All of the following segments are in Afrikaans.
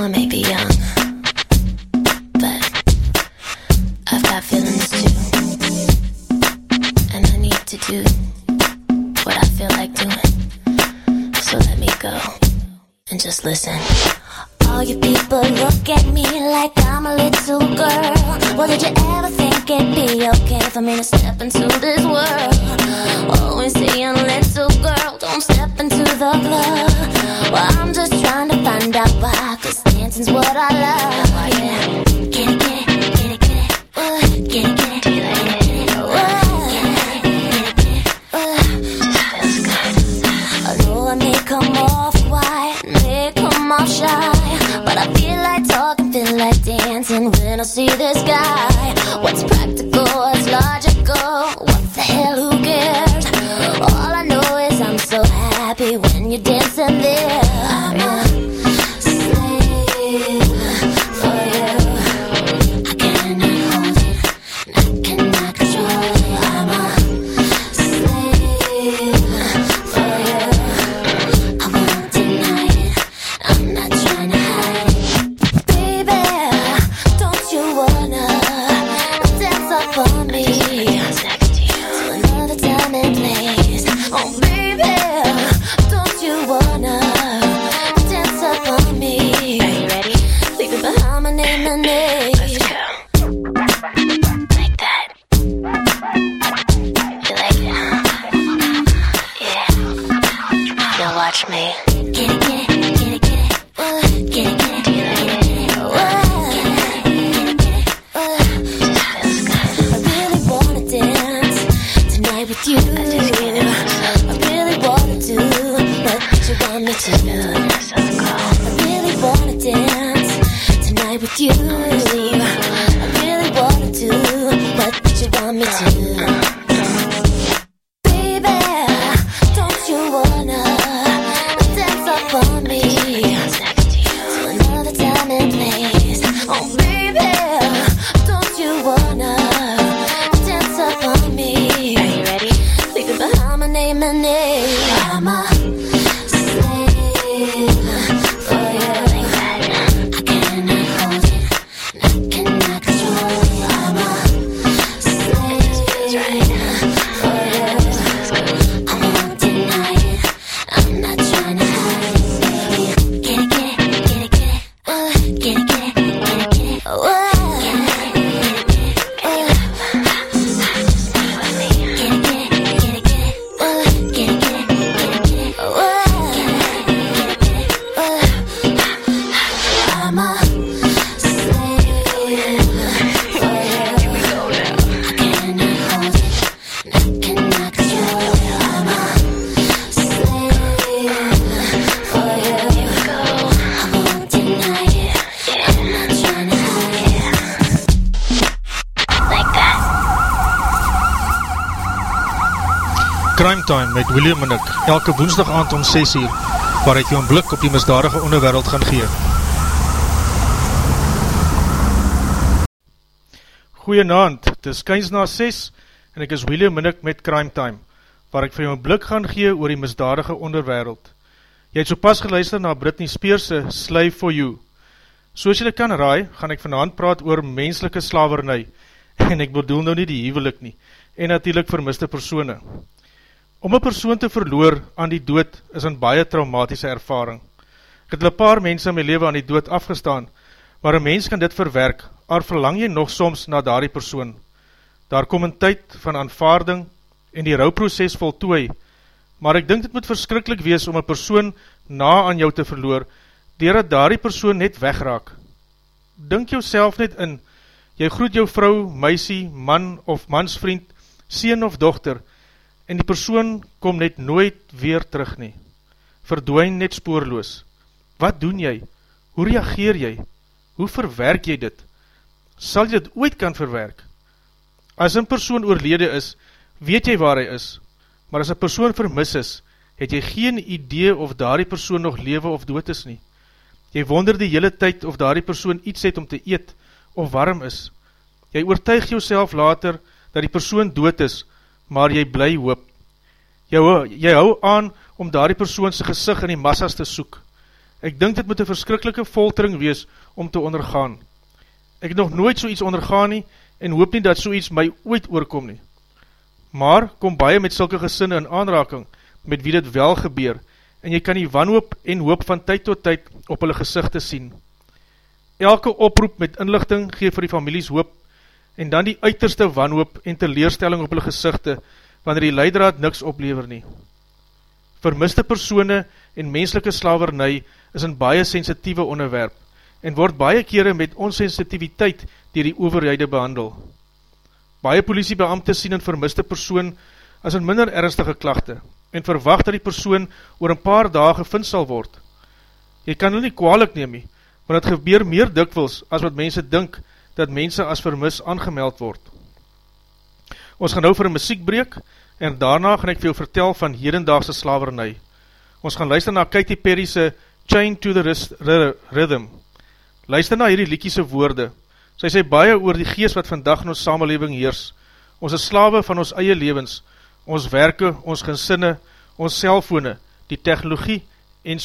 I may be young, but I've got feelings too. And I need to do what I feel like doing. So let me go and just listen. All you people look at me like I'm a little girl. Well, did you ever think it'd be okay for me to step into this world? Always saying, little girl, don't step into the club. Elke woensdag aand om 6 uur, waar ek jou een blik op die misdadige onderwereld gaan gee. Goeienaand, het is kyns na 6 en ek is William Minnick met Crime Time, waar ek vir jou een blik gaan gee oor die misdadige onderwereld. Jy het so pas geluister na Britney Speerse Slave for You. Soos jy kan raai, gaan ek vanavond praat oor menselike slavernij, en ek bedoel nou nie die hevelik nie, en natuurlijk vermiste persone. Om een persoon te verloor aan die dood is een baie traumatische ervaring. Ek het een paar mense in my leven aan die dood afgestaan, maar een mens kan dit verwerk, ar verlang jy nog soms na daardie persoon. Daar kom een tyd van aanvaarding en die rouwproces voltooi, maar ek dink dit moet verskrikkelijk wees om een persoon na aan jou te verloor, dier dat daardie persoon net wegraak. Dink jou net in, jy groet jou vrou, meisie, man of mansvriend, sien of dochter, en die persoon kom net nooit weer terug nie. Verdwijn net spoorloos. Wat doen jy? Hoe reageer jy? Hoe verwerk jy dit? Sal jy dit ooit kan verwerk? As een persoon oorlede is, weet jy waar hy is, maar as een persoon vermis is, het jy geen idee of daar die persoon nog lewe of dood is nie. Jy wonder die hele tyd of daar die persoon iets het om te eet of warm is. Jy oortuig jouself later dat die persoon dood is, maar jy bly hoop. Jy, jy hou aan om daar die persoon sy gezicht in die massas te soek. Ek dink dit moet een verskrikkelike foltering wees om te ondergaan. Ek het nog nooit so iets ondergaan nie en hoop nie dat so iets my ooit oorkom nie. Maar kom baie met sulke gesinne in aanraking met wie dit wel gebeur en jy kan die wanhoop en hoop van tyd tot tyd op hulle gezichte sien. Elke oproep met inlichting geef vir die families hoop en dan die uiterste wanhoop en teleerstelling op hulle gezichte wanneer die leidraad niks oplever nie. Vermiste persone en menselike slavernij is een baie sensitieve onderwerp en word baie kere met onsensitiviteit dier die overheide behandel. Baie politiebeamte sien een vermiste persoon as een minder ernstige klachte en verwacht dat die persoon oor een paar dagen gevind sal word. Jy kan hulle nie kwaalik neem nie, maar het gebeur meer dikwils as wat mense dink dat mense as vermis aangemeld word. Ons gaan nou vir een muziekbreek en daarna gaan ek veel vertel van hedendaagse slavernij. Ons gaan luister na Katy Perry's Chain to the Rhythm. Luister na hierdie liekiese woorde. Sy sê baie oor die geest wat vandag in ons samenleving heers. Ons is slawe van ons eie levens, ons werke, ons gesinne, ons cellfone, die technologie en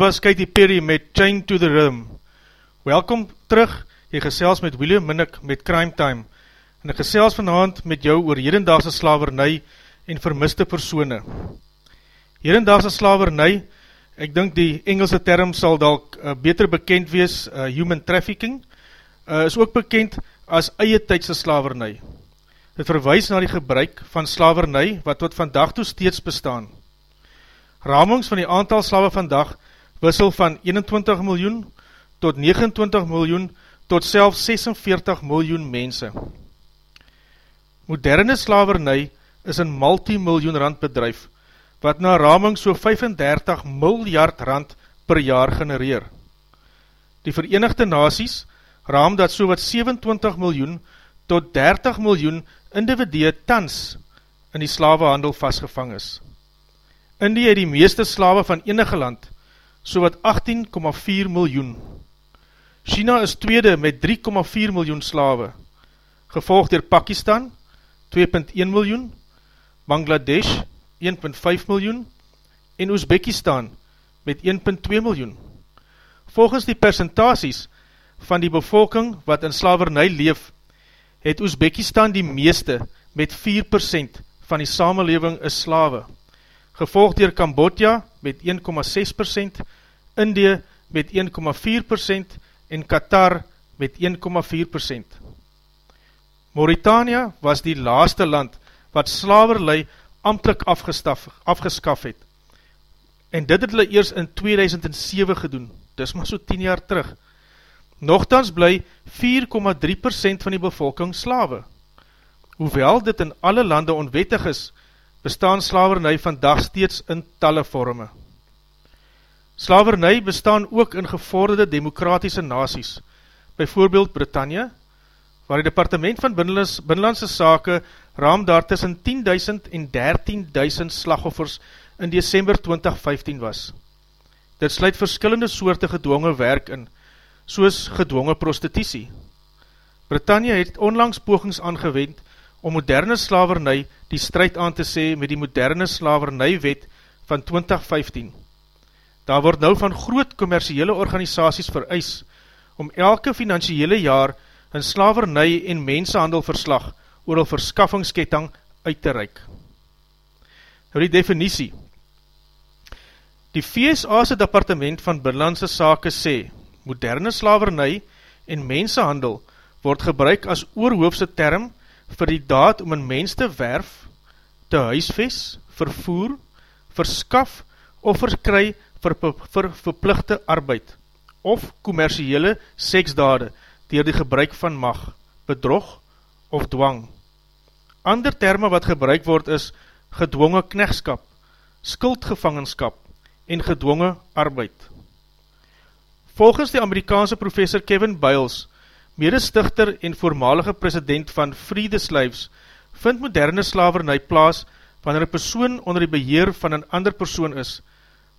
was Katy Perry met Chain to the Rhythm. Welkom terug, jy gesels met William Minnick met Crime Time en ek gesels vanavond met jou oor hedendaagse slavernij en vermiste persone. Hedendaagse slavernij, ek dink die Engelse term sal dalk uh, beter bekend wees, uh, human trafficking, uh, is ook bekend as eie tydse slavernij. Dit verwijs na die gebruik van slavernij wat tot vandag toe steeds bestaan. Ramings van die aantal slawe vandag wissel van 21 miljoen tot 29 miljoen tot self 46 miljoen mense. Moderne slavernij is een multimiljoen rand bedrijf, wat na raming so 35 miljard rand per jaar genereer. Die Verenigde Naties raam dat so wat 27 miljoen tot 30 miljoen individue tans in die slavehandel vastgevang is. Indie het die meeste slawe van enige land, so wat 18,4 miljoen. China is tweede met 3,4 miljoen slawe, gevolgd door Pakistan, 2,1 miljoen, Bangladesh, 1,5 miljoen, en Oezbekistan, met 1,2 miljoen. Volgens die percentaties van die bevolking wat in slavernij leef, het Oezbekistan die meeste met 4% van die samenleving is slawe gevolg dier Cambodja met 1,6%, Indië met 1,4% en Qatar met 1,4%. Mauritania was die laaste land wat slaverlui amtlik afgeskaf het. En dit het hulle eers in 2007 gedoen, dis maar so 10 jaar terug. Nogthans bly 4,3% van die bevolking slawe. Hoewel dit in alle lande onwettig is, bestaan slavernij vandag steeds in talle vorme. Slavernij bestaan ook in gevorderde demokratiese nasies, byvoorbeeld Britannia, waar die departement van Binnenlands, Binnenlandse Sake raam daar tussen 10.000 en 13.000 slagoffers in december 2015 was. Dit sluit verskillende soorte gedwonge werk in, soos gedwonge prostitutie. Britannia het onlangs pogings aangewend om moderne slavernij die strijd aan te sê met die moderne slavernijwet van 2015. Daar word nou van groot commerciele organisaties vereis om elke financiële jaar een slavernij en mensenhandelverslag oor een verskaffingsketting uit te reik. Nou die definitie. Die VSA'se departement van Binnenlandse Sake sê, moderne slavernij en mensenhandel word gebruik as oorhoofse term vir die daad om een mens te werf, te huisves, vervoer, verskaf of verkry vir, vir verplichte arbeid of commerciele seksdade dier die gebruik van mag, bedrog of dwang. Ander termen wat gebruik word is gedwonge knechtskap, skuldgevangenskap en gedwonge arbeid. Volgens die Amerikaanse professor Kevin Biles medestichter en voormalige president van Free the Slaves, vind moderne slavernij plaas wanneer een persoon onder die beheer van een ander persoon is,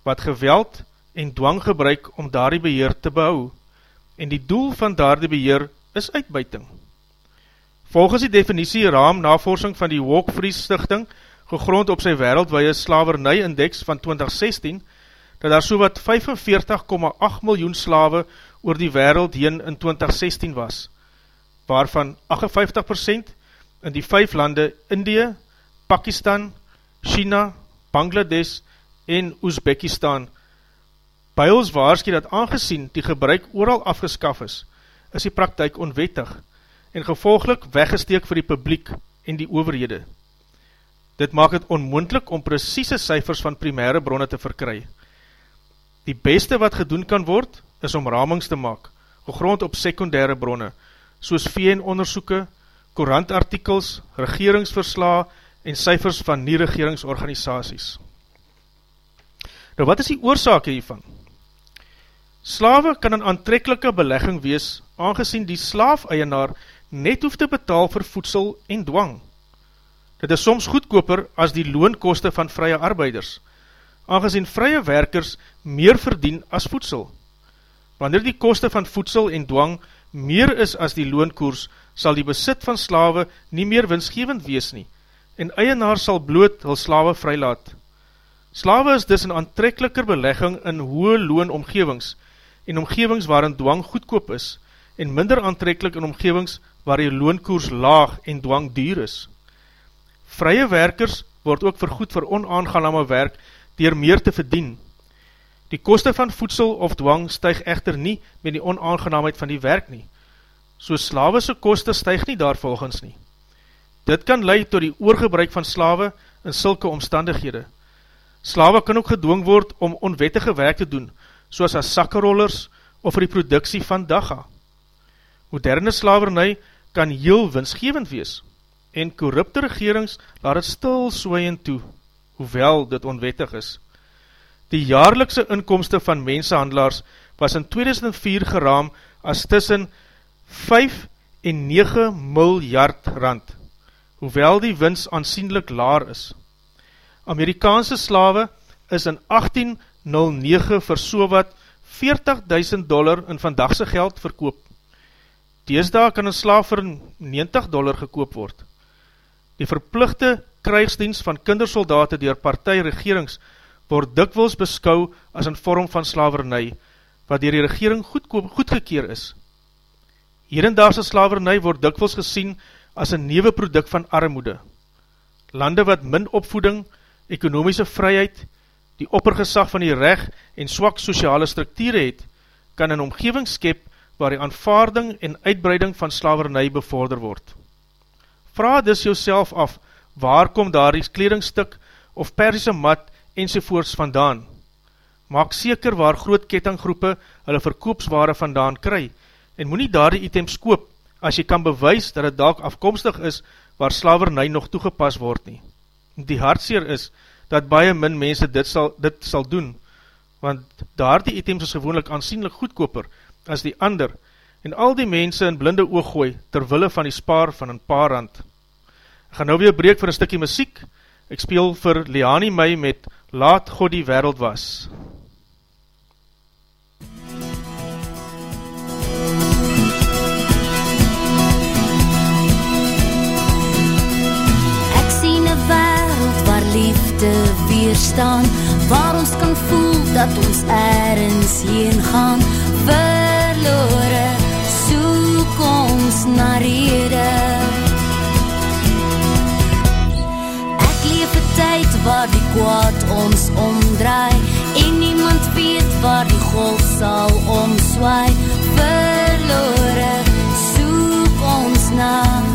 wat geweld en dwang gebruik om daar die beheer te behou, en die doel van daar die beheer is uitbuiting. Volgens die definitie raam navorsing van die Walk Free Stichting, gegrond op sy wereldwaie slavernij index van 2016, dat daar so wat 45,8 miljoen slawe oor die wereld heen in 2016 was, waarvan 58% in die vijf lande Indië, Pakistan, China, Bangladesh en Oezbekistan. By ons waarski dat aangezien die gebruik ooral afgeskaf is, is die praktijk onwettig en gevolglik weggesteek vir die publiek en die overhede. Dit maak het onmoendlik om precieze cijfers van primaire bronne te verkry. Die beste wat gedoen kan word, is om ramings te maak, gegrond op secundaire bronne, soos VN-onderzoeken, korantartikels, regeringsversla en cijfers van nie regeringsorganisaties. Nou wat is die oorzaak hiervan? Slawe kan een aantrekkelike belegging wees, aangezien die slaaf-eienaar net hoef te betaal vir voedsel en dwang. Dit is soms goedkoper as die loonkoste van vrye arbeiders, aangezien vrye werkers meer verdien as voedsel. Wanneer die koste van voedsel en dwang meer is as die loonkoers, sal die besit van slawe nie meer winsgevend wees nie, en eienaar sal bloot hul slawe vrylaat. Slawe is dus een aantrekkeliker belegging in hoë loon omgevings en omgevings waarin dwang goedkoop is en minder aantrekkelik in omgevings waar die loonkoers laag en dwang duur is. Vrye werkers word ook vergoed vir onaangename werk dier meer te verdien. Die koste van voedsel of dwang stuig echter nie met die onaangenaamheid van die werk nie. So slawese koste stuig nie daar volgens nie. Dit kan leid tot die oorgebruik van slawe in sulke omstandighede. Slawe kan ook gedwong word om onwettige werk te doen, soos as sakkerollers of vir die productie van dagga. Moderne slavernij kan heel winsgevend wees, en korrupte regerings laat het stil soeien toe, hoewel dit onwettig is. Die jaarlikse inkomste van mensenhandelaars was in 2004 geraam as tussen 5 en 9 miljard rand, hoewel die wins aansienlik laar is. Amerikaanse slawe is in 1809 vir so wat 40.000 dollar in vandagse geld verkoop. Deesda kan een slaaf vir 90 dollar gekoop word. Die verplichte krijgsdienst van kindersoldate dier partijregerings word dikwils beskou as een vorm van slavernij, wat dier die regering goedkoop, goedgekeer is. Hierendaagse slavernij word dikwils gesien as een nieuwe product van armoede. Lande wat min opvoeding, ekonomische vryheid, die oppergesag van die reg en swak sociale structure het, kan een omgeving skep waar die aanvaarding en uitbreiding van slavernij bevorder word. Vraag dus jouself af, waar kom daar die kledingstuk of persiese mat enzovoorts vandaan? Maak seker waar groot kettinggroepe hulle verkoopsware vandaan kry en moet nie daar die items koop as jy kan bewys dat het dalk afkomstig is waar slavernij nog toegepas word nie. Die hartseer is dat baie min mense dit sal, dit sal doen, want daar die items is gewoonlik aansienlik goedkoper as die ander, en al die mense in blinde oog gooi, terwille van die spaar van een paar rand. Ek gaan nou weer breek vir een stikkie muziek, ek speel vir Leani my met Laat God die wereld was. Ek liefde weerstaan, waar ons kan voel dat ons ergens heen gaan, verloore, soek ons na rede. Ek leef een tyd waar die kwaad ons omdraai, en niemand weet waar die golf sal omswaai, verloore, soek ons na een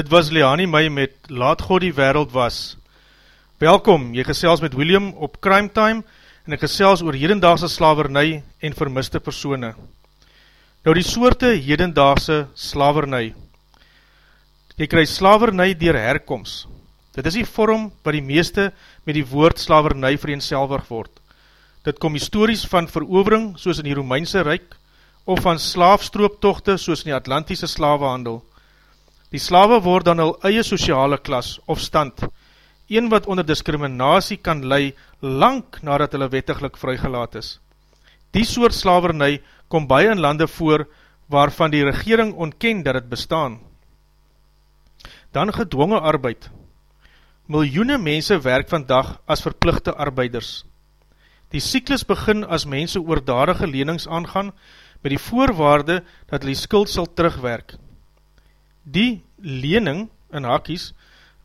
Dit was Leani my met Laat God die wereld was. Welkom, jy gesels met William op Crime Time en ek gesels oor hedendaagse slavernij en vermiste persone. Nou die soorte hedendaagse slavernij. Jy krijg slavernij dier herkomst. Dit is die vorm wat die meeste met die woord slavernij vereenselwig word. Dit kom histories van verovering soos in die Romeinse Rijk of van slaafstrooptochte soos in die Atlantiese slavehandel. Die slawe word dan al eie sociale klas of stand, een wat onder discriminatie kan lei lang nadat hulle wettiglik vrygelaat is. Die soort slavernij kom baie in lande voor waarvan die regering ontken dat het bestaan. Dan gedwonge arbeid. Miljoene mense werk vandag as verplichte arbeiders. Die cyklus begin as mense oordadige lenings aangaan met die voorwaarde dat hulle die skuld sal terugwerk. Die lening in hakies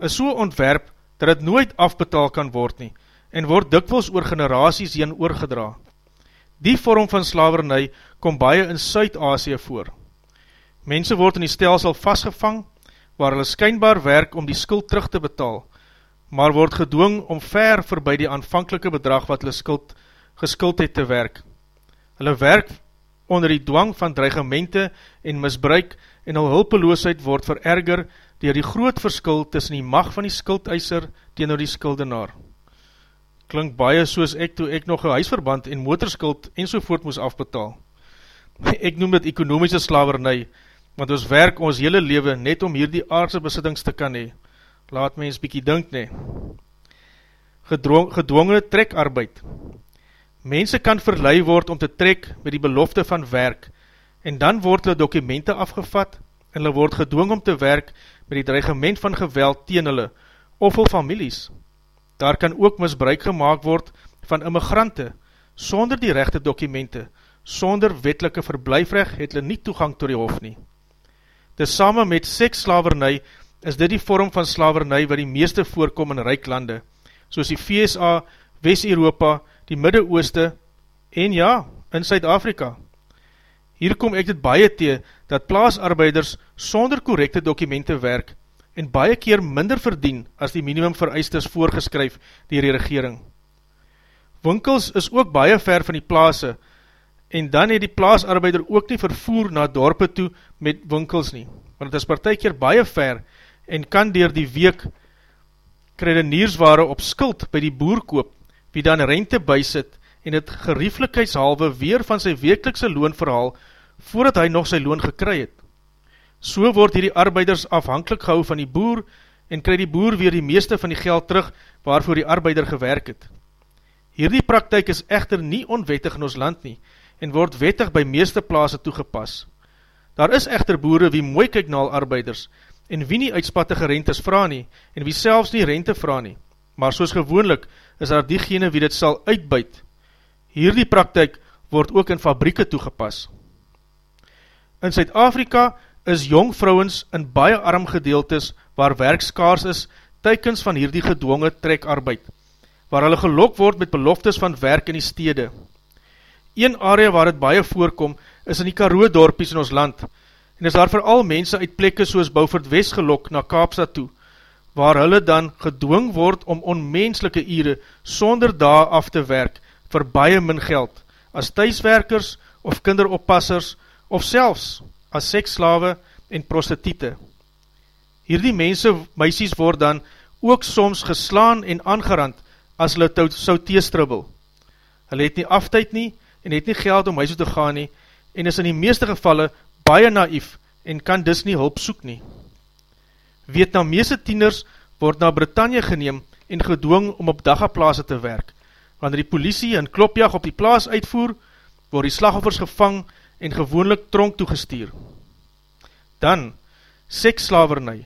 is so ontwerp dat het nooit afbetaal kan word nie en word dikwels oor generaties heen oorgedra. Die vorm van slavernij kom baie in Suid-Asie voor. Mense word in die stelsel vastgevang waar hulle skynbaar werk om die skuld terug te betaal, maar word gedwong om ver voorbij die aanvankelike bedrag wat hulle skuld, geskuld het te werk. Hulle werk onder die dwang van dreigemente en misbruik en al hulpeloosheid word vererger dier die groot verskil tussen die mag van die skuldeiser teenoor die skuldenaar. Klink baie soos ek toe ek nog een huisverband en motorskuld en sovoort moes afbetaal. Ek noem dit ekonomische slavernij, want ons werk ons hele leven net om hier die aardse besittings te kan hee. Laat mens bykie dink nie. Gedwong, gedwongene trekarbeid. Mense kan verlei word om te trek met die belofte van werk, en dan word hulle dokumente afgevat en hulle word gedwong om te werk met die dreigement van geweld teen hulle of hulle families. Daar kan ook misbruik gemaakt word van immigrante, sonder die rechte dokumente, sonder wetelike verblijfrecht het hulle nie toegang to die hof nie. Dis samen met seksslavernij is dit die vorm van slavernij wat die meeste voorkom in rijklande, soos die VSA, West-Europa, die Midde-Ooste en ja, in Suid-Afrika. Hier kom ek dit baie tee, dat plaasarbeiders sonder korrekte dokumente werk en baie keer minder verdien as die minimum vereistes voorgeskryf dier die regering. Winkels is ook baie ver van die plaase en dan het die plaasarbeider ook nie vervoer na dorpe toe met winkels nie, want het is partijkeer baie ver en kan dier die week kredeniersware op skuld by die boer koop, wie dan rente bysit en het gerieflikheidshalwe weer van sy wekelikse loon verhaal, voordat hy nog sy loon gekry het. So word hierdie arbeiders afhankelijk gehou van die boer, en kry die boer weer die meeste van die geld terug, waarvoor die arbeider gewerk het. Hierdie praktijk is echter nie onwettig in ons land nie, en word wettig by meeste plaase toegepas. Daar is echter boere wie mooi kyk na al arbeiders, en wie nie uitspattige rentes vraag nie, en wie selfs nie rente vraag nie. Maar soos gewoonlik is daar diegene wie dit sal uitbuit, Hierdie praktijk word ook in fabrieke toegepas. In Zuid-Afrika is jong vrouwens in baie arm gedeeltes waar werkskaars is, teikens van hierdie gedwonge trekarbeid, waar hulle gelok word met beloftes van werk in die stede. Een area waar het baie voorkom is in die Karoo dorpies in ons land, en is daar vooral mense uit plekke soos Beaufort West gelok na Kaapstad toe, waar hulle dan gedwong word om onmenslike ure sonder daar af te werk vir baie min geld, as thuiswerkers of kinderoppassers, of selfs as seksslawe en prostitute. Hierdie mense, meisies, word dan ook soms geslaan en aangerand as hulle sou teestrubbel. Hulle het nie aftuid nie en het nie geld om huis te gaan nie en is in die meeste gevalle baie naïef en kan dus nie hulp soek nie. Vietnamese tieners word na Britannia geneem en gedwong om op daggaplaase te werk wanneer die politie een klopjag op die plaas uitvoer, word die slagoffers gevang en gewoonlik tronk toegestuur. Dan, seksslavernij.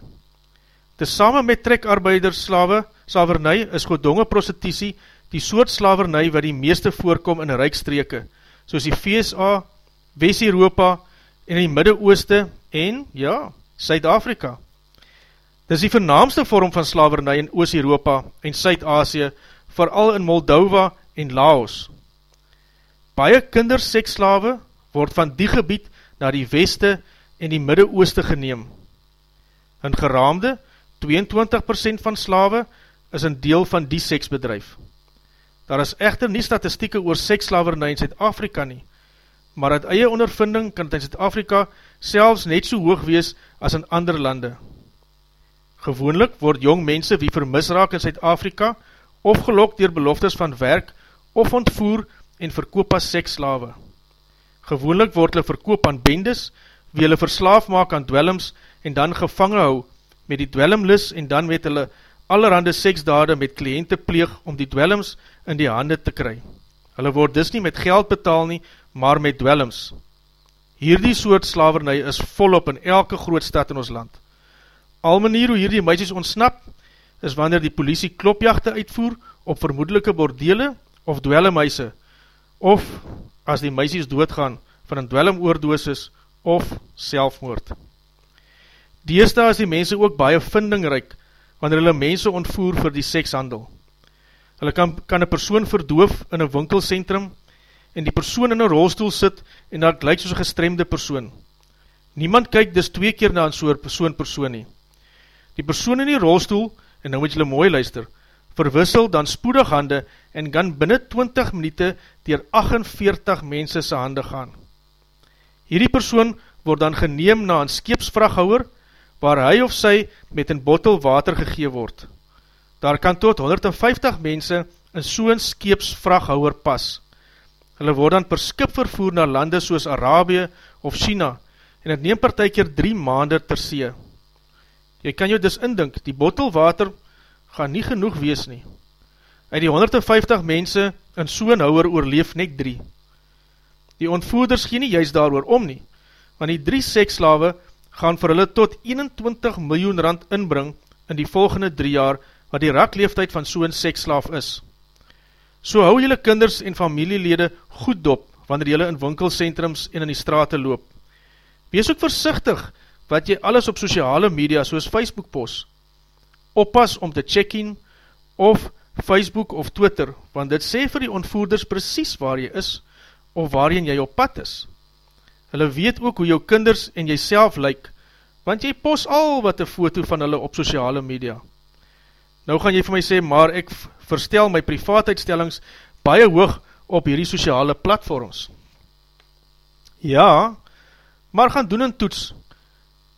Tesamen met trekarbeiders-slawe, slavernij is gedonge prostitutie die soort slavernij wat die meeste voorkom in rijkstreke, soos die VSA, West-Europa en die Midde-Ooste en, ja, Suid-Afrika. Dit is die vernaamste vorm van slavernij in Oost-Europa en Suid-Asie, vooral in Moldova en Laos. Baie kindersekslawe word van die gebied na die weste en die Midde-Ooste geneem. In geraamde, 22% van slawe is een deel van die seksbedrijf. Daar is echter nie statistieke oor seksslavernij in Zuid-Afrika nie, maar uit eie ondervinding kan het in Zuid-Afrika selfs net so hoog wees as in ander lande. Gewoonlik word jong mense wie vermis raak in Zuid-Afrika of gelok dier beloftes van werk of ontvoer en verkoop as seksslawe. Gewoonlik word hulle verkoop aan bendes, wie hulle verslaaf maak aan dwellings en dan gevangen hou met die dwellinglis en dan met hulle allerhande seksdade met kliënte pleeg om die dwellings in die hande te kry. Hulle word dus nie met geld betaal nie, maar met dwellings. Hierdie soort slavernij is volop in elke groot stad in ons land. Al manier hoe hierdie meisjes ontsnap, is wanneer die politie klopjachte uitvoer op vermoedelike bordele of dwellemeise, of as die meisjes doodgaan van een dwellemoordosis of selfmoord. Deesda is die mense ook baie vindingryk wanneer hulle mense ontvoer vir die sekshandel. Hulle kan, kan een persoon verdoof in een winkelcentrum en die persoon in een rolstoel sit en dat gelijk soos een gestremde persoon. Niemand kyk dus twee keer na een soort persoon persoon nie. Die persoon in die rolstoel, en nou moet julle mooi luister, verwissel dan spoedig hande en kan binnen 20 minute dier 48 mense sy hande gaan. Hierdie persoon word dan geneem na een skeepsvraghouwer, waar hy of sy met een bottel water gegee word. Daar kan tot 150 mense in so'n skeepsvraghouwer pas. Hulle word dan per skip vervoer na lande soos Arabië of China en het neem partijkeer drie maande ter see. Jy kan jou dus indink, die bottel water gaan nie genoeg wees nie. Uit die 150 mense in so'n houwer oorleef net drie. Die ontvoerders gee nie juist daar om nie, want die drie sekslawe gaan vir hulle tot 21 miljoen rand inbring in die volgende drie jaar, wat die rakleeftijd van so'n sekslaaf is. So hou jylle kinders en familielede goed dop, wanneer jylle in winkelcentrums en in die straten loop. Wees ook versichtig wat jy alles op sociale media soos Facebook post. Oppas om te check in of Facebook of Twitter, want dit sê vir die ontvoerders precies waar jy is of waarin jy op pad is. Hulle weet ook hoe jou kinders en jy self lyk, want jy post al wat een foto van hulle op sociale media. Nou gaan jy vir my sê, maar ek verstel my privaatheidstellings baie hoog op hierdie sociale platforms. Ja, maar gaan doen een toets.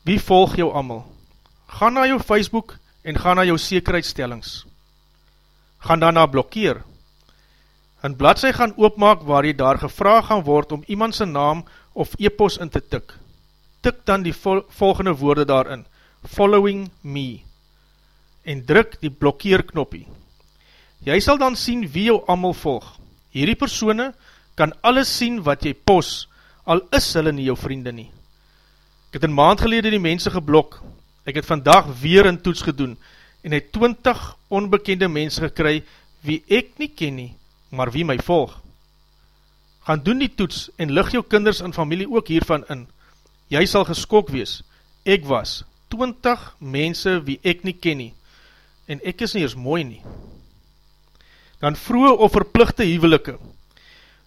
Wie volg jou amal? Ga na jou Facebook en ga na jou sekerheidstellings. Gaan daarna blokkeer. Een bladzij gaan oopmaak waar jy daar gevraag gaan word om iemand sy naam of e-post in te tik. Tik dan die vol volgende woorde daarin. Following me. En druk die blokkeer knoppie. Jy sal dan sien wie jou amal volg. Hierdie persone kan alles sien wat jy pos, al is hulle nie jou vriende nie. Ek het een maand gelede die mense geblok. Ek het vandag weer een toets gedoen en het 20 onbekende mense gekry wie ek nie ken nie, maar wie my volg. Gaan doen die toets en lig jou kinders en familie ook hiervan in. Jy sal geskok wees. Ek was 20 mense wie ek nie ken nie en ek is nie eers mooi nie dan vroege of verplichte huwelike.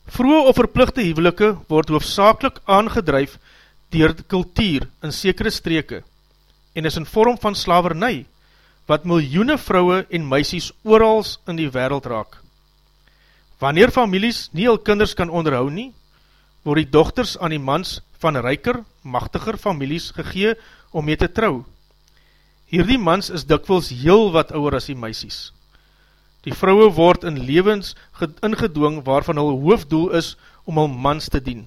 Vroege of verplichte huwelike word hoofdzakelik aangedryf dier kultuur in sekere streke en is in vorm van slavernij, wat miljoene vrouwe en meisies oorals in die wereld raak. Wanneer families nie al kinders kan onderhou nie, word die dochters aan die mans van ryker, machtiger families gegee om mee te trou. Hierdie mans is dikwels heel wat ouwer as die meisies. Die vrouwe word in levens ingedwong waarvan hulle hoofdoel is om hul mans te dien.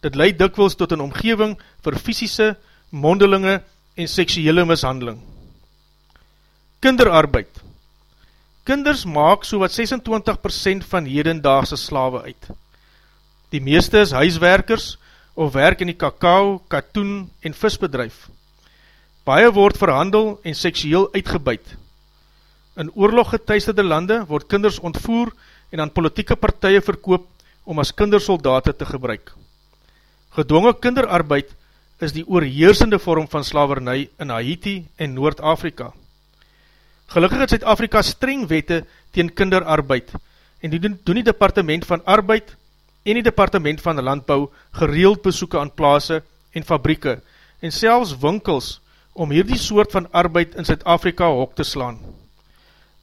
Dit leid dikwels tot een omgeving vir fysische, mondelinge en seksuele mishandeling. Kinderarbeid Kinders maak so wat 26% van hedendaagse slawe uit. Die meeste is huiswerkers of werk in die kakao, katoen en visbedrijf. Baie word verhandel en seksueel uitgebuid. In oorlog getuisterde lande word kinders ontvoer en aan politieke partije verkoop om as kindersoldate te gebruik. Gedwonge kinderarbeid is die oorheersende vorm van slavernij in Haiti en Noord-Afrika. Gelukkig het Zuid-Afrika streng wette teen kinderarbeid en die doen die departement van arbeid en die departement van landbouw gereeld besoeken aan plaase en fabrieke en selfs winkels om hierdie soort van arbeid in Zuid-Afrika hok te slaan.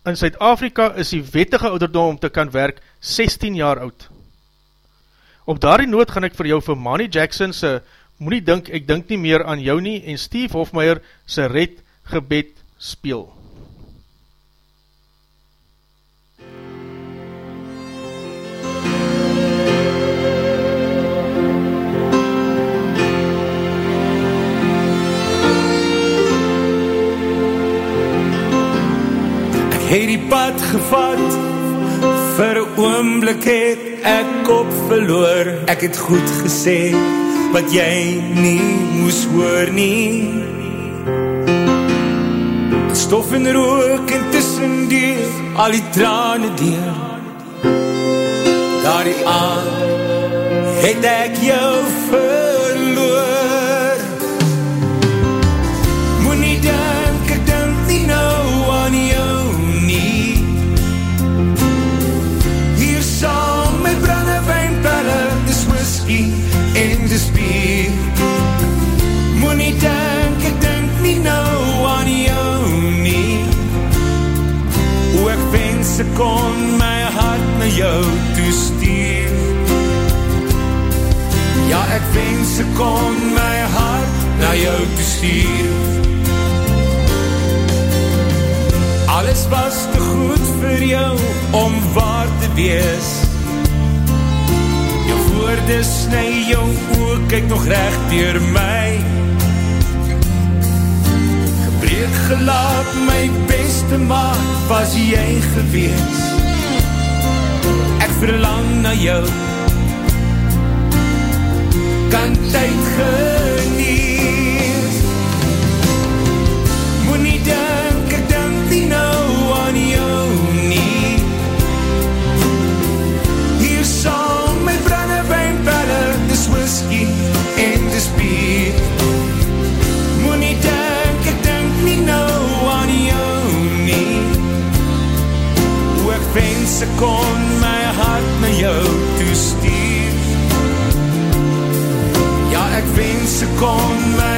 In Zuid-Afrika is die wettige ouderdom om te kan werk 16 jaar oud. Op daardie noot gaan ek vir jou vir Manny Jackson se moet nie dink, ek dink nie meer aan jou nie en Steve Hofmeyer se red gebed speel. het die pad gevat vir oomblik het ek op verloor. Ek het goed gesê wat jy nie moes hoor nie. Stof en rook en tussen die al die trane deur. Daar die aand het ek jou verloor se kon my hart na jou toestuur Ja, ek wens se kon my hart na jou toestuur Alles was te goed vir jou om waar te wees. Jou woorde snu jou oor, kyk nog recht dier my Gebreek gelaat. My beste maat was jy gewees? Ek verlang na jou. Kan tyd geniet ek wens ek kon my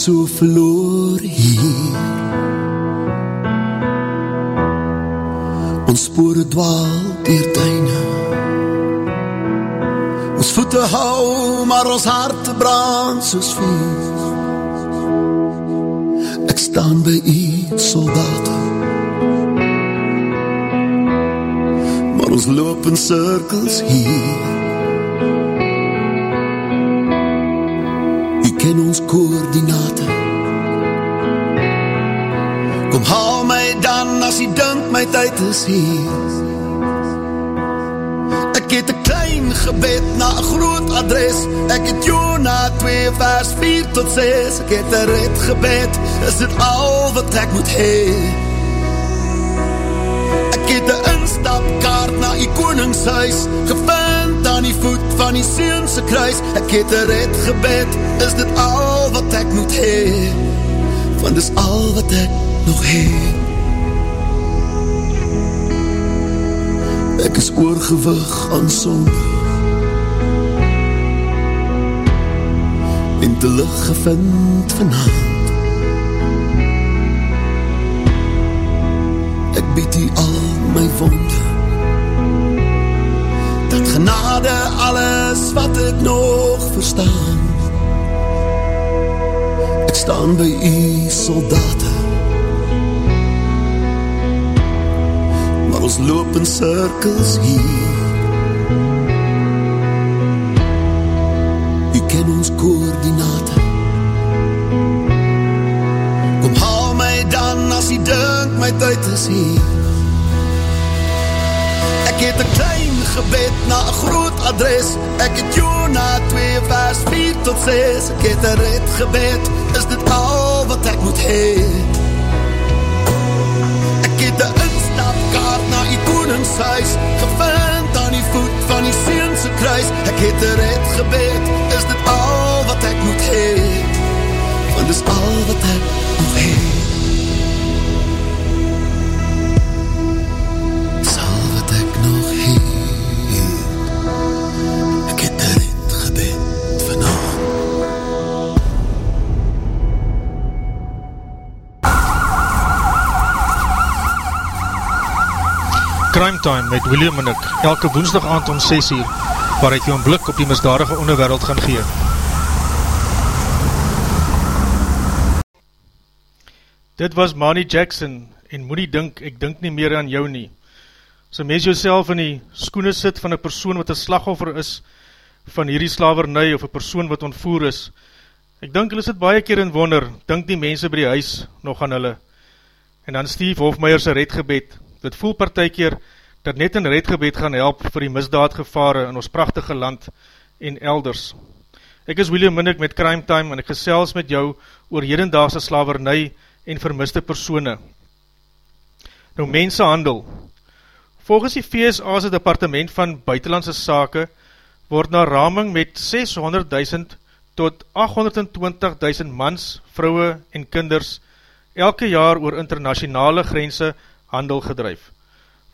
so verloor hier. Ons spore dwaal dier tuine. Ons voete hou, maar ons harte brand soos vuur. Ek staan by u soldate. Maar ons loop in cirkels hier ken ons koordinate Kom haal my dan as u dink my tyd is hier. Ek het een klein gebed na een groot adres. Ek het Jona 2 vers 4 tot 6 Ek het een red gebed, is dit al wat ek moet hee Ek het een instapkaart na die koningshuis aan die voet van die seunse kruis. Ek het een red gebed, is dit al wat ek moet hee Want dis al wat ek nog hee Ek is oorgewig aan sonde. En te lig gevind vanavond. Ek bied u al my wonde Dat genade alles wat ek nog verstaan. Ek staan by u soldaten. Maar ons loop in cirkels hier. U ken ons koordinate Kom haal my dan as u dink my tyd is hier gebed na een groot adres. Ek het Jona 2 vers 4 tot 6 Ek het een red gebed, is dit al wat ek moet hee? Ek het een instapkaart na die koningshuis Gevind aan die voet van die seunse kruis. Ek het een red gebed, is dit al wat ek moet hee? Want is al wat ek nog hee Crime Time met William en ek, elke woensdag aand om 6 uur, waar ek jou een blik op die misdadige onderwereld gaan gee. Dit was Manny Jackson, en moet nie dink, ek dink nie meer aan jou nie. Een mens jouself in die skoene sit van een persoon wat een slagoffer is, van hierdie slavernij, of een persoon wat ontvoer is, ek dink hulle sit baie keer in wonder, dink die mense by die huis nog aan hulle. En dan Steve Hofmeyer sy redgebed, dit voel partijkeer dat net een redgebed gaan help vir die misdaadgevare in ons prachtige land en elders. Ek is William Minnick met Crime Time en ek gesels met jou oor hedendaagse slavernij en vermiste persone. Nou mensenhandel. Volgens die VSA's departement van buitenlandse sake word na raming met 600.000 tot 820.000 mans, vrouwe en kinders elke jaar oor internationale grense handel gedrijf,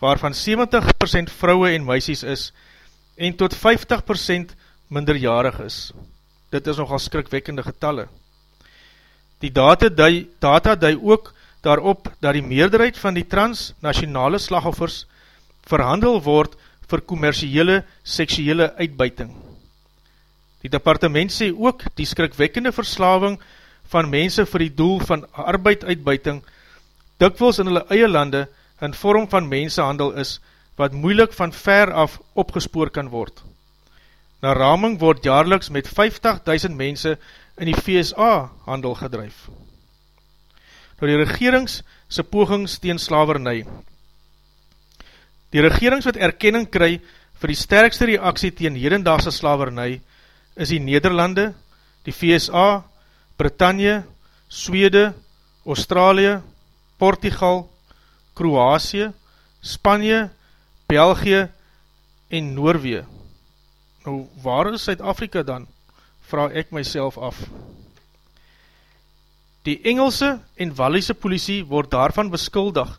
waarvan 70% vrouwe en meisies is en tot 50% minderjarig is. Dit is nogal skrikwekkende getalle. Die data dui, data dui ook daarop dat die meerderheid van die transnationale slagoffers verhandel word vir commerciële seksuele uitbuiting. Die departement sê ook die skrikwekkende verslaving van mense vir die doel van arbeiduitbuiting dikwels in hulle eie lande in vorm van mensenhandel is, wat moeilik van ver af opgespoor kan word. Na raming word jaarliks met 50.000 mense in die VSA handel gedrijf. Nou die regerings sy pogings teen slavernij. Die regerings wat erkenning kry vir die sterkste reaksie teen hedendaagse slavernij is die Nederlande, die VSA, Britannia, Swede, Australië, Portugal, Kroatië, Spanje, België en Noorwee. Nou, waar is Suid-Afrika dan? Vraag ek myself af. Die Engelse en Walliese politie word daarvan beskuldig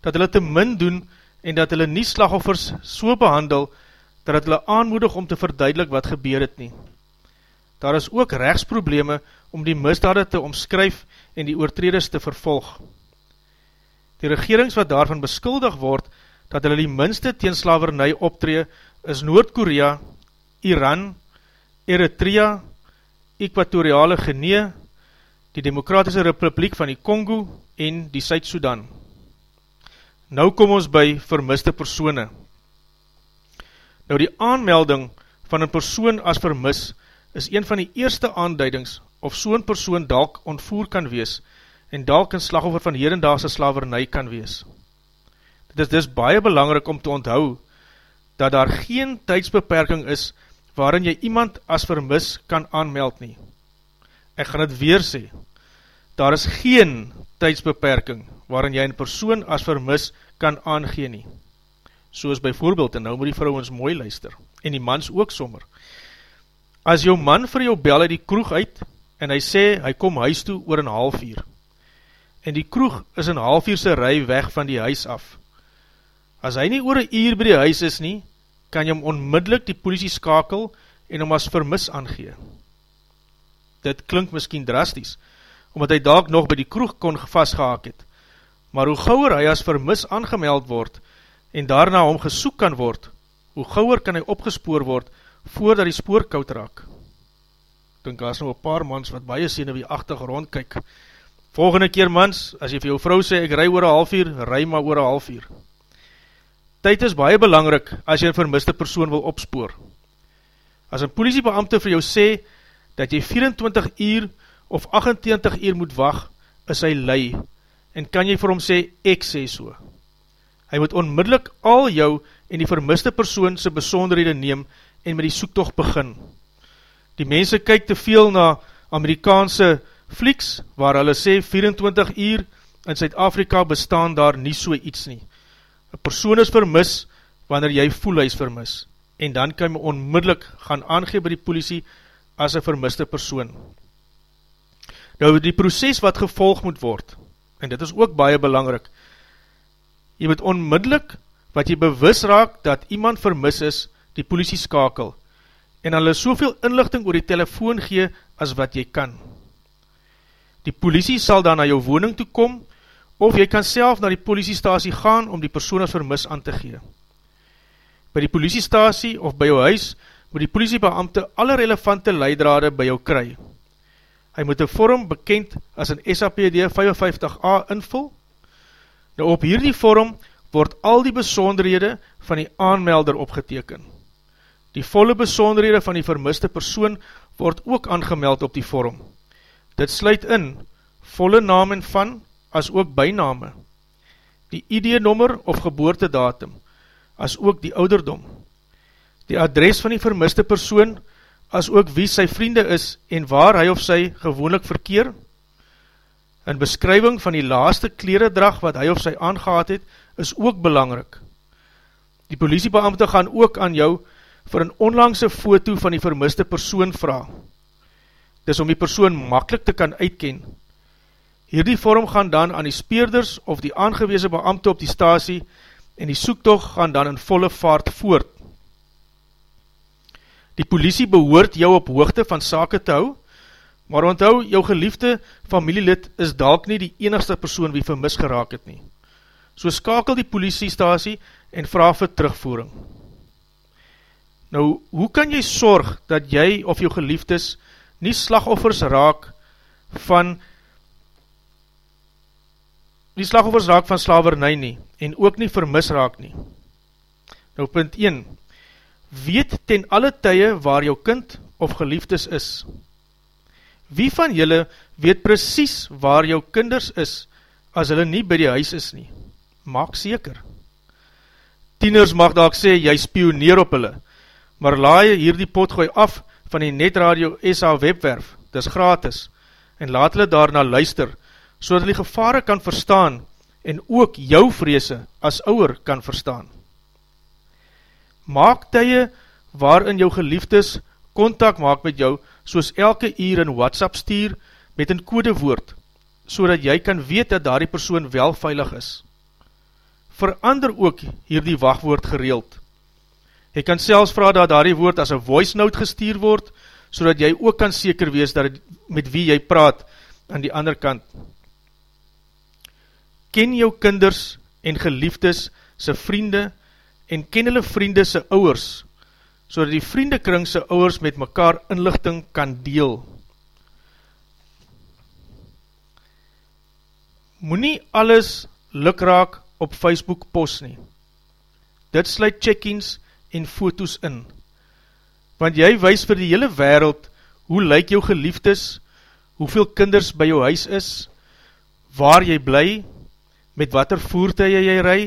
dat hulle te min doen en dat hulle nie slagoffers so behandel dat hulle aanmoedig om te verduidelik wat gebeur het nie. Daar is ook rechtsprobleme om die misdade te omskryf en die oortreders te vervolg. Die regerings wat daarvan beskuldig word, dat hulle die minste teenslavernij optree, is Noord-Korea, Iran, Eritrea, Equatoriale Genee, die Demokratische Republiek van die Congo en die Suid-Sudan. Nou kom ons by vermiste persone. Nou die aanmelding van een persoon as vermis is een van die eerste aanduidings of so'n persoon dalk ontvoer kan wees en dalk een slagoffer van herendaagse slavernij kan wees. Dit is dus baie belangrik om te onthou dat daar geen tydsbeperking is waarin jy iemand as vermis kan aanmeld nie. Ek gaan het weer sê, daar is geen tydsbeperking waarin jy een persoon as vermis kan aangeen nie. Soos by voorbeeld, en nou moet die vrou ons mooi luister, en die mans ook sommer. As jou man vir jou bel uit die kroeg uit, en hy sê, hy kom huis toe oor een half uur, en die kroeg is een half uurse rij weg van die huis af. As hy nie oor een uur by die huis is nie, kan jy hom onmiddellik die politie skakel en hom as vermis aangee. Dit klink miskien drasties, omdat hy dalk nog by die kroeg kon vastgehaak het, maar hoe gauwer hy as vermis aangemeld word en daarna hom gesoek kan word, hoe gauwer kan hy opgespoor word voordat die spoor koud raak. Dink as nou een paar mans wat baie sien wie achtig rond kyk. Volgende keer mans, as jy vir jou vrou sê, ek rij oor een half uur, rij maar oor een half uur. Tyd is baie belangrik as jy een vermiste persoon wil opspoor. As een politiebeamte vir jou sê, dat jy 24 uur of 28 uur moet wacht, is hy lei, en kan jy vir hom sê, ek sê so. Hy moet onmiddellik al jou en die vermiste persoon sy besonderhede neem en met die soektocht begin. Die mense kyk te veel na Amerikaanse flieks, waar hulle sê 24 uur, in Zuid-Afrika bestaan daar nie so iets nie. Een persoon is vermis, wanneer jy voel hy is vermis, en dan kan jy onmiddellik gaan aangeef by die politie as een vermiste persoon. Nou die proces wat gevolg moet word, en dit is ook baie belangrik, jy moet onmiddellik wat jy bewus raak dat iemand vermis is, die politie skakel, en hulle soveel inlichting oor die telefoon gee as wat jy kan. Die politie sal dan na jou woning toe kom, of jy kan self na die politiestasie gaan om die persoon as vermis aan te gee. By die politiestasie of by jou huis moet die politiebeamte alle relevante leidrade by jou kry. Hy moet een vorm bekend as een SAPD 55A invul. Nou op hierdie vorm word al die besonderhede van die aanmelder opgeteken. Die volle besonderhede van die vermiste persoon word ook aangemeld op die vorm. Dit sluit in volle naam en van, as ook byname, die ID-nommer of geboortedatum, as ook die ouderdom, die adres van die vermiste persoon, as ook wie sy vriende is en waar hy of sy gewoonlik verkeer, een beskrywing van die laaste kleredrag wat hy of sy aangehaad het, is ook belangrik. Die politiebeamte gaan ook aan jou vir een onlangse foto van die vermiste persoon vraag. Dis om die persoon makkelijk te kan uitken. Hierdie vorm gaan dan aan die speerders of die aangeweese beamte op die stasie en die soektocht gaan dan in volle vaart voort. Die politie behoort jou op hoogte van sake te hou, maar onthou, jou geliefde familielid is dalk nie die enigste persoon wie vermis geraak het nie. So skakel die politiestasie en vraag vir terugvoering. Nou, hoe kan jy sorg dat jy of jou geliefdes nie slagoffers raak van die slagoffers raak van slavernij nie en ook nie vermis raak nie. Nou punt 1 Weet ten alle tye waar jou kind of geliefdes is. Wie van julle weet precies waar jou kinders is as hulle nie by die huis is nie? Maak seker. Tieners mag daak sê, jy spioneer op hulle, maar laai hier die pot gooi af van die Netradio SA webwerf, dis gratis, en laat hulle daarna luister, so dat die gevare kan verstaan, en ook jou vreese as ouwer kan verstaan. Maak tye waarin jou geliefdes contact maak met jou, soos elke uur in WhatsApp stuur met een codewoord, so dat jy kan weet dat daar die persoon wel veilig is verander ook hier die wachtwoord gereeld. Jy kan selfs vraag dat daar die woord as een voice note gestuur word, so jy ook kan seker wees dat met wie jy praat aan die ander kant. Ken jou kinders en geliefdes sy vriende en ken hulle vriende sy ouwers, so die vriendekring sy ouwers met mekaar inlichting kan deel. moet nie alles lukraak op Facebook post nie. Dit sluit check-ins en foto's in. Want jy wees vir die hele wereld hoe lyk jou geliefdes, hoeveel kinders by jou huis is, waar jy bly, met wat er voertuie jy ry,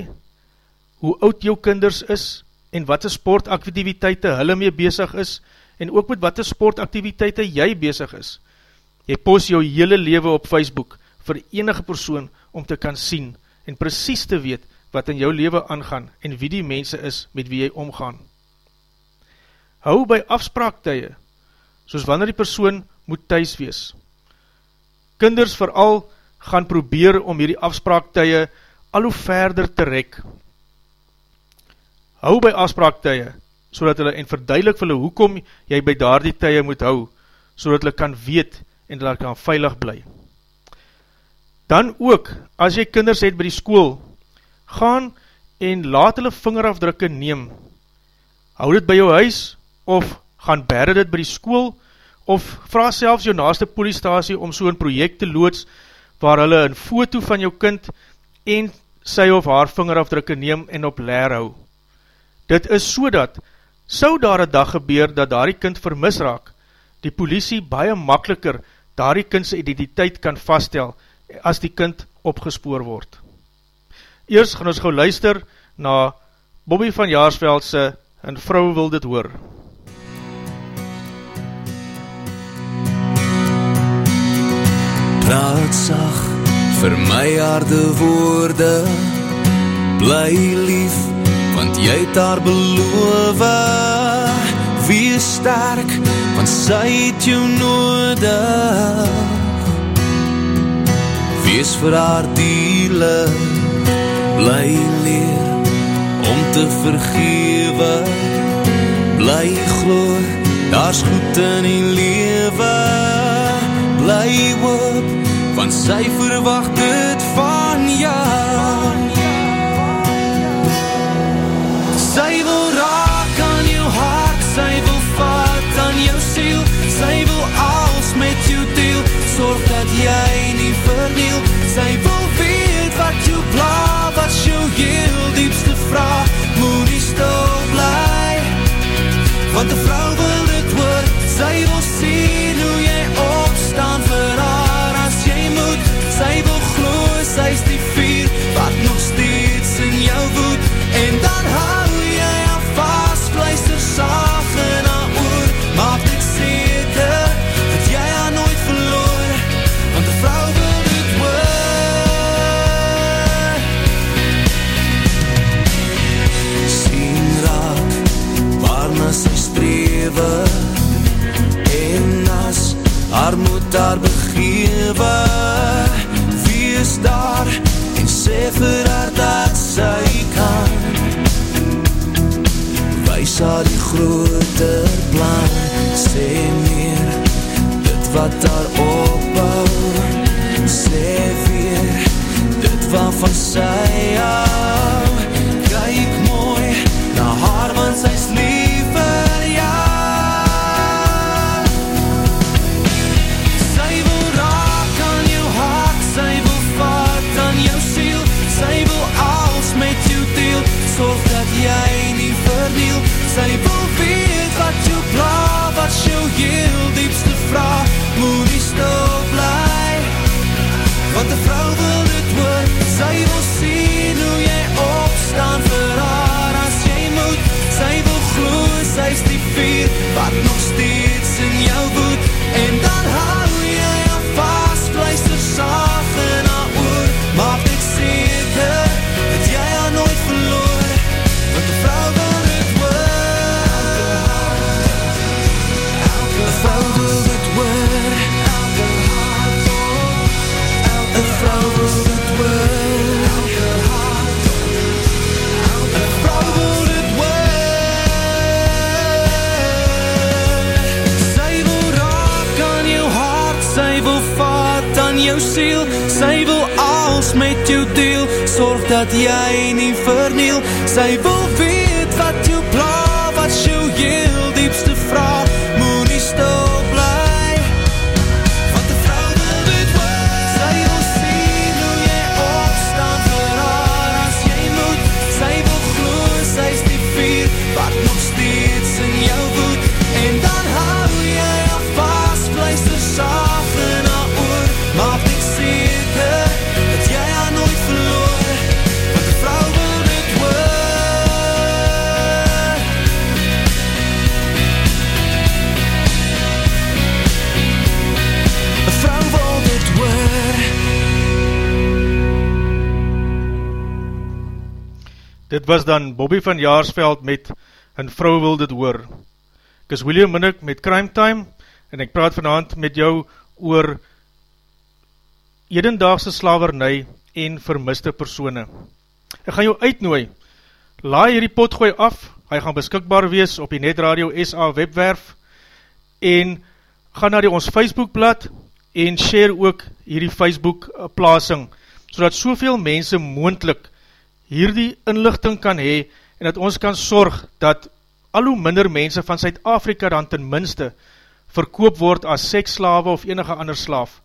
hoe oud jou kinders is, en wat er sportaktiviteite hulle mee bezig is, en ook met wat er sportaktiviteite jy bezig is. Jy post jou hele leven op Facebook, vir enige persoon om te kan sien, en precies te weet, wat in jou leven aangaan, en wie die mense is, met wie jy omgaan. Hou by afspraaktuie, soos wanneer die persoon moet thuis wees. Kinders vooral gaan probeer om hierdie afspraaktuie al hoe verder te rek. Hou by afspraaktuie, so dat hulle en verduidelik vir hulle hoekom jy by daar die tuie moet hou, so dat hulle kan weet en dat hulle kan veilig bly. Dan ook, as jy kinders het by die school, gaan en laat hulle vingerafdrukke neem. Hou dit by jou huis, of gaan berre dit by die school, of vraag selfs jou naaste poliestasie om so een project te loods, waar hulle een foto van jou kind en sy of haar vingerafdrukke neem en op leer hou. Dit is so dat, sou daar een dag gebeur dat daar die kind vermis raak, die politie baie makkeliker daar die kindse identiteit kan vaststel as die kind opgespoor word. Eerst gaan ons gauw luister na Bobby van Jaarsveldse en vrou wil dit hoor. praat sag vir my harde woorde. Bly lief want jy het haar beloof. Wees sterk want sy het jou nodig. Wees vir haar diele bly leer om te vergewe. Bly glo daar's goed in die lewe. Bly hoop want sy verwacht het van jou. Sy wil raak aan jou hart, sy wil vat aan jou siel, sy wil alles met jou deel, sorg dat jy nie verniel, sy wil weet wat jou heel vraag, moet nie stil bly, want die vrou wil jou siel. Sy wil als met jou deel. Sorg dat jy nie verniel. Sy wil weet was dan Bobby van Jaarsveld met een vrou wil dit hoor. Ek is William Minnick met Crime Time en ek praat vanavond met jou oor edendaagse slavernij en vermiste persone. Ek gaan jou uitnooi, laai hierdie potgooi af, hy gaan beskikbaar wees op die Netradio SA webwerf en ga na die ons Facebookblad en share ook hierdie Facebook plaasing, so dat soveel mense moendlik hierdie inlichting kan hee, en dat ons kan sorg dat al hoe minder mense van Suid-Afrika dan ten minste verkoop word as seksslawe of enige ander slaaf.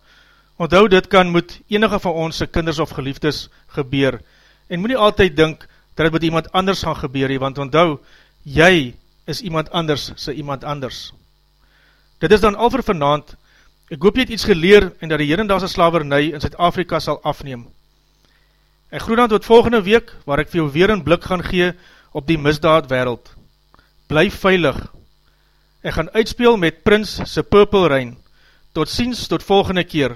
Onthou dit kan moet enige van ons kinders of geliefdes gebeur, en moet nie altyd dink dat het met iemand anders gaan gebeur, want onthou, jy is iemand anders, sy iemand anders. Dit is dan al vir vanavond, ek hoop jy het iets geleer en dat die herendagse slavernij in Zuid-Afrika sal afneem. Ek groet dan tot volgende week, waar ek vir jou weer een blik gaan gee op die misdaad wereld. Blijf veilig. Ek gaan uitspeel met Prins se Purple Rain. Tot ziens, tot volgende keer.